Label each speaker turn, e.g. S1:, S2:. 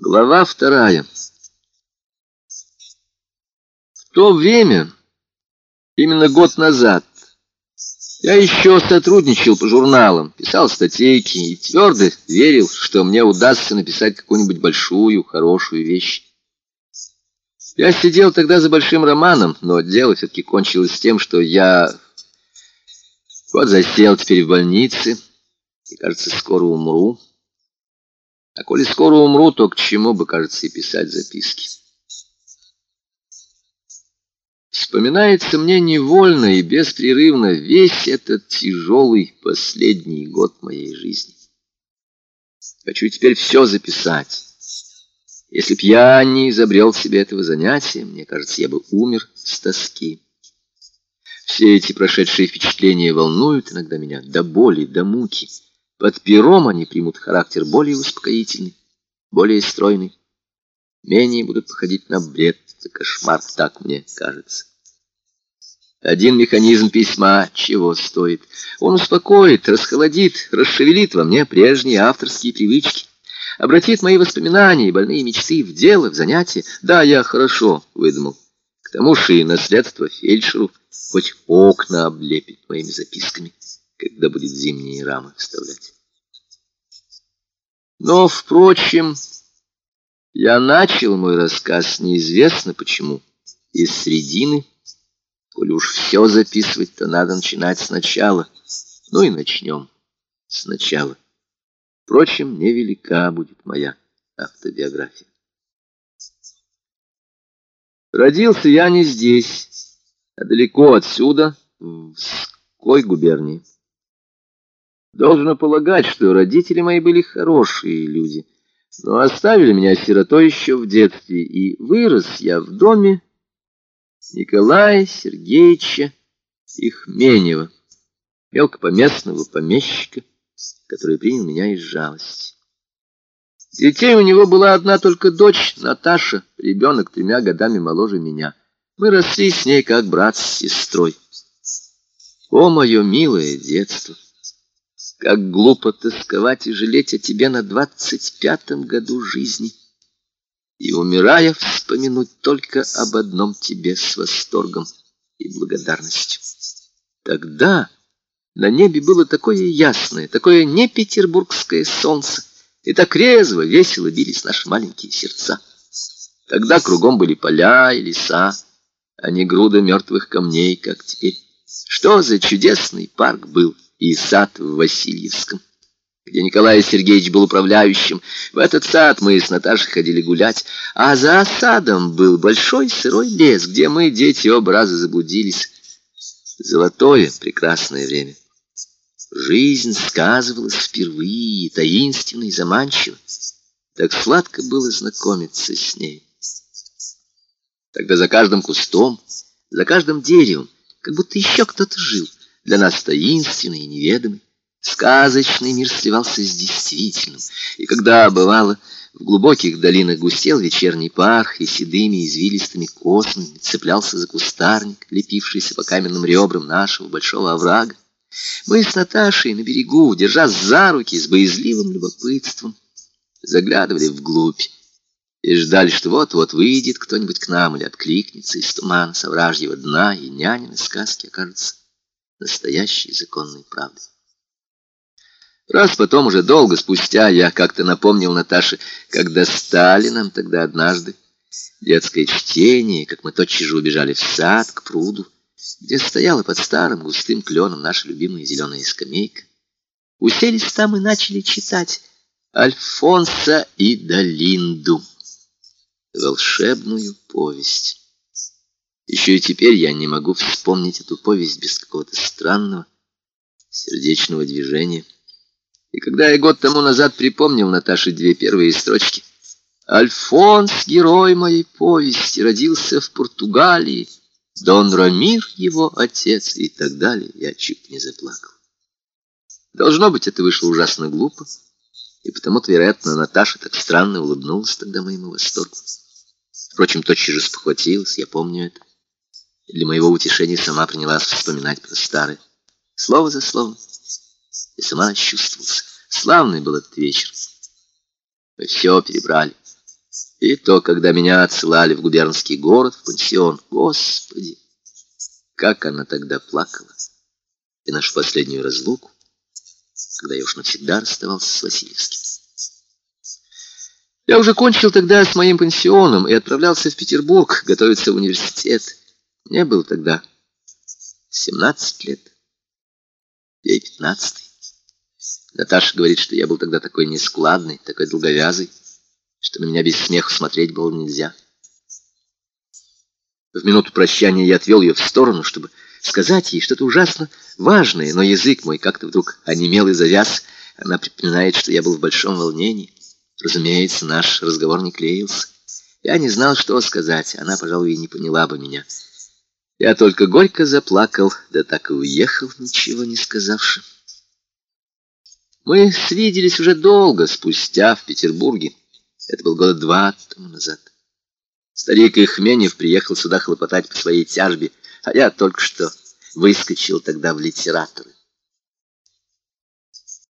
S1: Глава вторая. В то время, именно год назад, я еще сотрудничал по журналам, писал статейки и твердо верил, что мне удастся написать какую-нибудь большую, хорошую вещь. Я сидел тогда за большим романом, но дело все-таки кончилось тем, что я вот засел теперь в больнице и, кажется, скоро умру. А коли скоро умру, то к чему бы, кажется, и писать записки. Вспоминается мне невольно и беспрерывно весь этот тяжелый последний год моей жизни. Хочу теперь все записать. Если б я не изобрел себе этого занятия, мне кажется, я бы умер с тоски. Все эти прошедшие впечатления волнуют иногда меня до боли, до муки. Под пером они примут характер более успокоительный, более стройный. Менее будут походить на бред, на кошмар, так мне кажется. Один механизм письма чего стоит? Он успокоит, расхолодит, расшевелит во мне прежние авторские привычки, обратит мои воспоминания и больные мечты в дело, в занятие. Да, я хорошо выдумал. К тому же и наследство фельдшеру хоть окна облепит моими записками когда будет зимние рамы вставлять. Но, впрочем, я начал мой рассказ неизвестно почему, из середины. Коли уж все записывать, то надо начинать сначала. Ну и начнем сначала. Впрочем, невелика будет моя автобиография. Родился я не здесь, а далеко отсюда, в Ской губернии. Должно полагать, что родители мои были хорошие люди, но оставили меня сиротой еще в детстве, и вырос я в доме Николая Сергеевича Ихменева, мелкопоместного помещика, который принял меня из жалости. Детей у него была одна только дочь, Наташа, ребенок тремя годами моложе меня. Мы росли с ней как брат с сестрой. О, мое милое детство! Как глупо тосковать и жалеть о тебе на двадцать пятом году жизни. И, умирая, вспомянуть только об одном тебе с восторгом и благодарностью. Тогда на небе было такое ясное, такое не петербургское солнце, и так резво, весело бились наши маленькие сердца. Тогда кругом были поля и леса, а не груда мертвых камней, как теперь. Что за чудесный парк был! И сад в Васильевском, где Николай Сергеевич был управляющим. В этот сад мы с Наташей ходили гулять, а за садом был большой сырой лес, где мы, дети, оба раза заблудились. Золотое, прекрасное время. Жизнь сказывалась впервые, таинственно и заманчиво. Так сладко было знакомиться с ней. Тогда за каждым кустом, за каждым деревом, как будто еще кто-то жил для нас таинственный и неведомый. Сказочный мир сливался с действительным, и когда, бывало, в глубоких долинах густел вечерний пар, и седыми извилистыми космами цеплялся за кустарник, лепившийся по каменным ребрам нашего большого оврага, мы с Наташей на берегу, держа за руки с боязливым любопытством, заглядывали вглубь и ждали, что вот-вот выйдет кто-нибудь к нам или откликнется из тумана совражьего дна, и нянины сказки окажутся настоящей законной правдой. Раз потом, уже долго спустя, я как-то напомнил Наташе, когда стали нам тогда однажды детское чтение, как мы тотчас же убежали в сад, к пруду, где стояла под старым густым кленом наша любимая зеленая скамейка. Уселись там и начали читать Альфонса и Долинду, волшебную повесть. Еще и теперь я не могу вспомнить эту повесть без какого-то странного сердечного движения. И когда я год тому назад припомнил Наташе две первые строчки, «Альфонс, герой моей повести, родился в Португалии, Дон Рамир его отец» и так далее, я чуть не заплакал. Должно быть, это вышло ужасно глупо, и потому-то, вероятно, Наташа так странно улыбнулась тогда моему восторгу. Впрочем, тотчас же спохватилась, я помню это для моего утешения сама принялась вспоминать про старое. Слово за словом. И сама чувствовался. Славный был этот вечер. Мы все перебрали. И то, когда меня отсылали в губернский город, в пансион. Господи, как она тогда плакала. И нашу последнюю разлуку, когда я уж навсегда расставался с Васильевским. Я уже кончил тогда с моим пансионом и отправлялся в Петербург готовиться в университет. Мне было тогда 17 лет. Ей 15. Наташа говорит, что я был тогда такой нескладный, такой долговязый, что на меня без смеха смотреть было нельзя. В минуту прощания я отвел ее в сторону, чтобы сказать ей что-то ужасно важное, но язык мой как-то вдруг онемел и завяз. Она припоминает, что я был в большом волнении. Разумеется, наш разговор не клеился. Я не знал, что сказать. Она, пожалуй, и не поняла бы меня. Я только горько заплакал, да так и уехал, ничего не сказавши. Мы свиделись уже долго, спустя в Петербурге. Это был года два тому назад. Старик Ихменев приехал сюда хлопотать по своей тяжбе, а я только что выскочил тогда в литераторы.